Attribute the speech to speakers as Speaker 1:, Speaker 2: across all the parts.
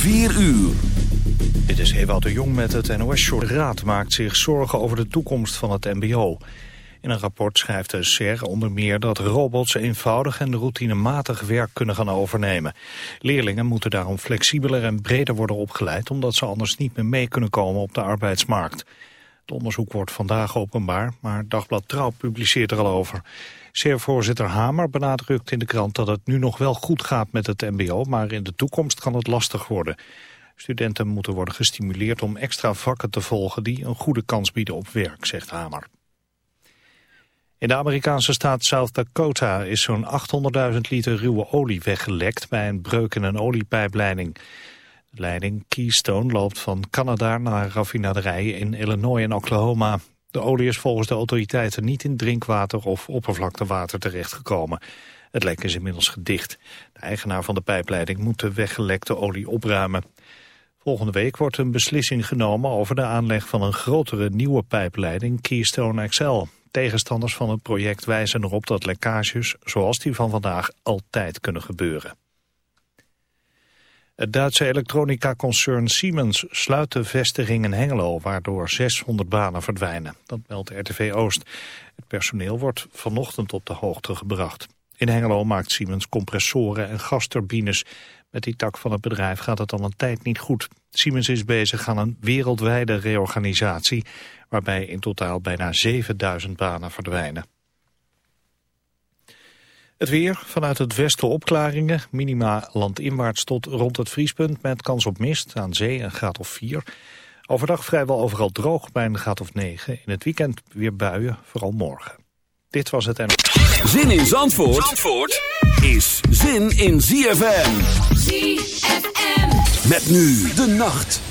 Speaker 1: 4 uur.
Speaker 2: Dit is Ewout de Jong met het NOS-short. De Raad maakt zich zorgen over de toekomst van het mbo. In een rapport schrijft de SER onder meer dat robots eenvoudig en routinematig werk kunnen gaan overnemen. Leerlingen moeten daarom flexibeler en breder worden opgeleid omdat ze anders niet meer mee kunnen komen op de arbeidsmarkt. Het onderzoek wordt vandaag openbaar, maar Dagblad Trouw publiceert er al over. SER-voorzitter Hamer benadrukt in de krant dat het nu nog wel goed gaat met het mbo, maar in de toekomst kan het lastig worden. Studenten moeten worden gestimuleerd om extra vakken te volgen die een goede kans bieden op werk, zegt Hamer. In de Amerikaanse staat South Dakota is zo'n 800.000 liter ruwe olie weggelekt bij een breuk in een oliepijpleiding. De leiding Keystone loopt van Canada naar raffinaderijen in Illinois en Oklahoma. De olie is volgens de autoriteiten niet in drinkwater of oppervlaktewater terechtgekomen. Het lek is inmiddels gedicht. De eigenaar van de pijpleiding moet de weggelekte olie opruimen. Volgende week wordt een beslissing genomen over de aanleg van een grotere nieuwe pijpleiding Keystone XL. Tegenstanders van het project wijzen erop dat lekkages zoals die van vandaag altijd kunnen gebeuren. Het Duitse elektronica-concern Siemens sluit de vestiging in Hengelo, waardoor 600 banen verdwijnen. Dat meldt RTV Oost. Het personeel wordt vanochtend op de hoogte gebracht. In Hengelo maakt Siemens compressoren en gasturbines. Met die tak van het bedrijf gaat het al een tijd niet goed. Siemens is bezig aan een wereldwijde reorganisatie... waarbij in totaal bijna 7000 banen verdwijnen. Het weer, vanuit het westen opklaringen, minima landinwaarts tot rond het vriespunt... met kans op mist, aan zee een graad of 4. Overdag vrijwel overal droog bij een graad of 9. In het weekend weer buien, vooral morgen. Dit was het en...
Speaker 1: Zin in Zandvoort, Zandvoort is zin in ZFM.
Speaker 3: ZFM.
Speaker 1: Met nu de nacht.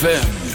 Speaker 1: ZFM.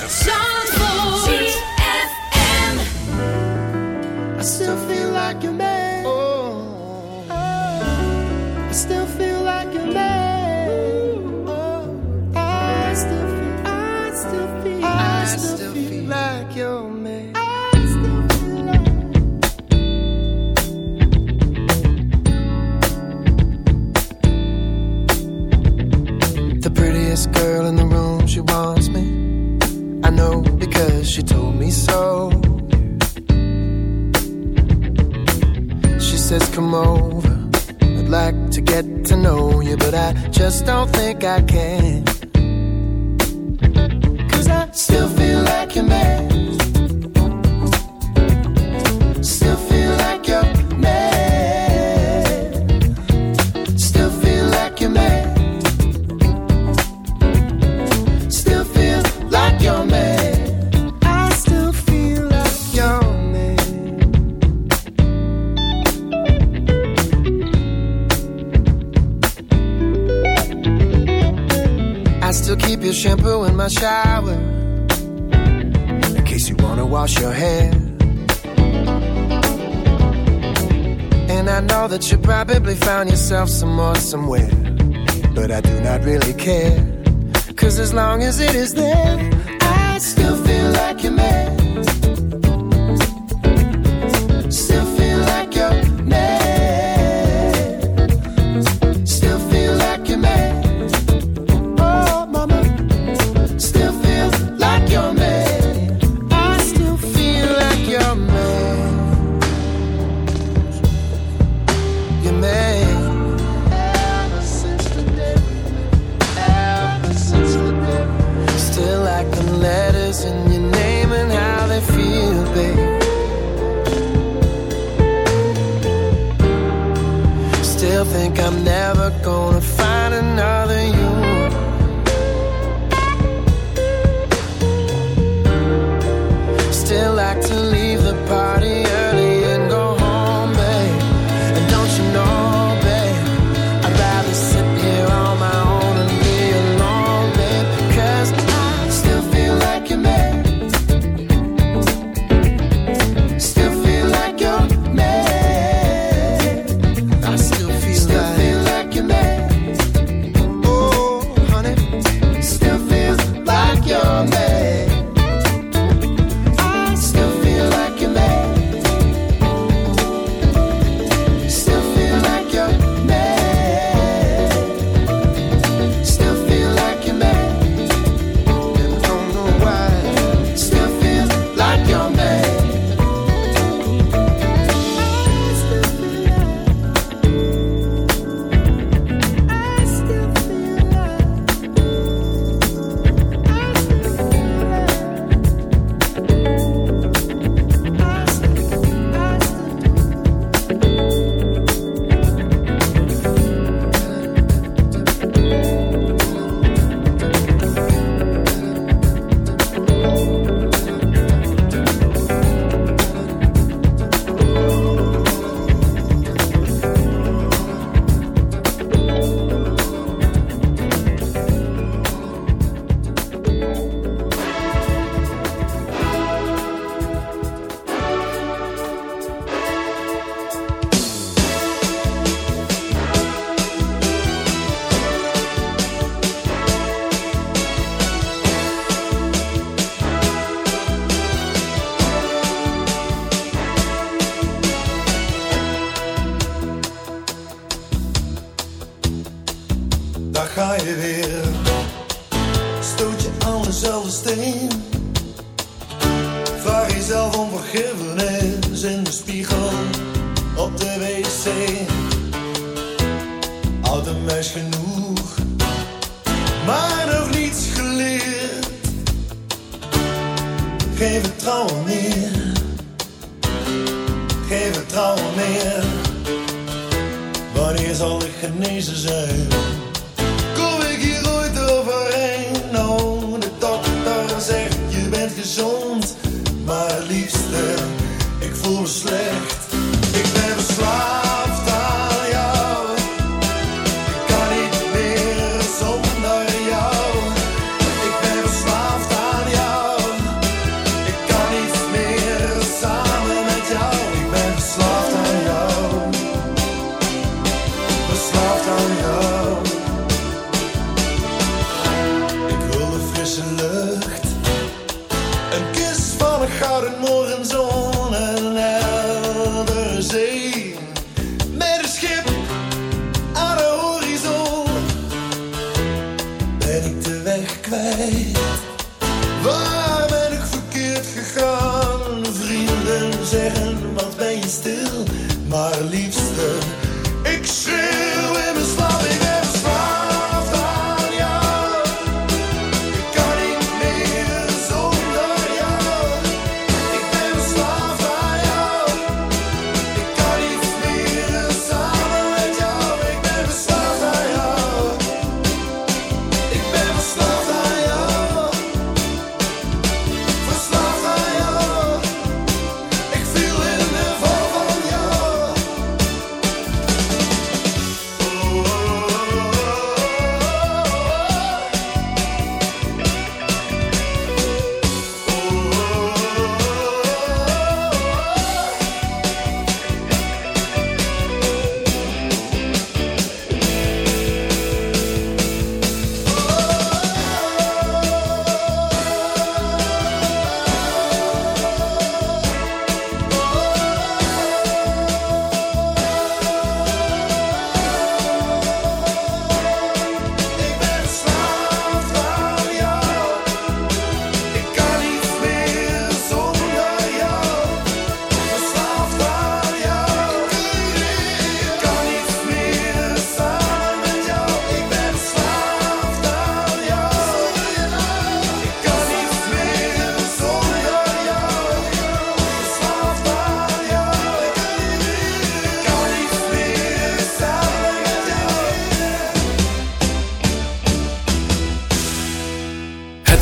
Speaker 4: Some more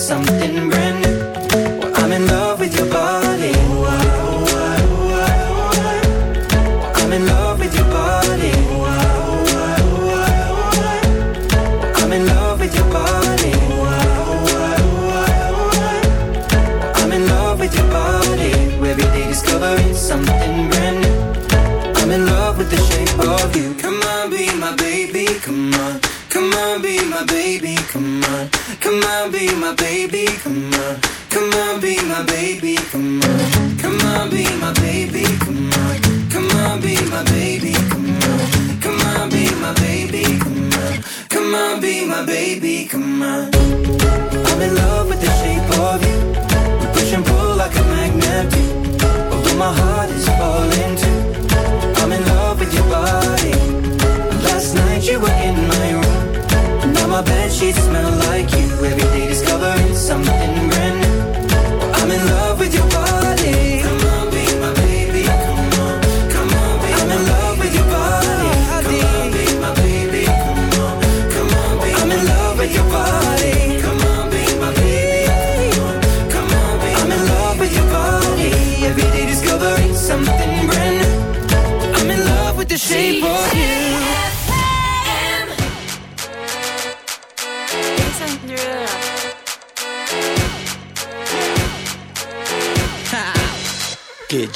Speaker 5: something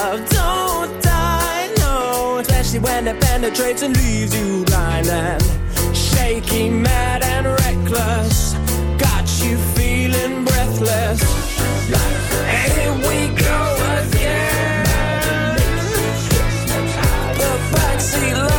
Speaker 6: love don't die, no. Especially when it penetrates and leaves you blind and shaky, mad and reckless. Got you feeling breathless. Here we go again. The backseat.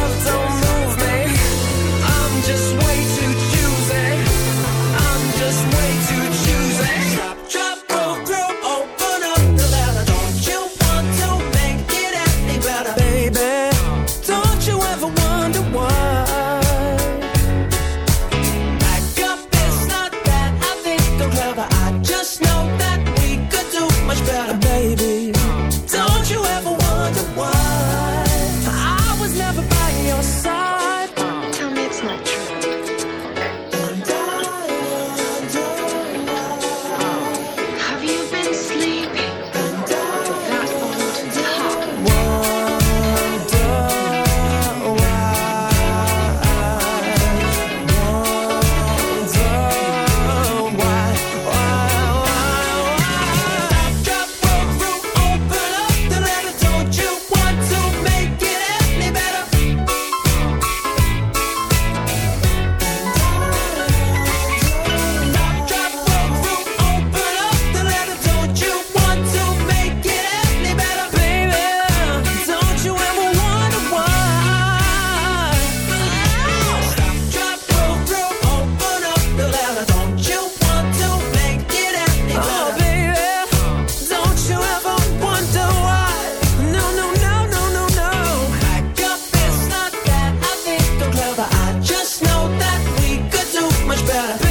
Speaker 6: better.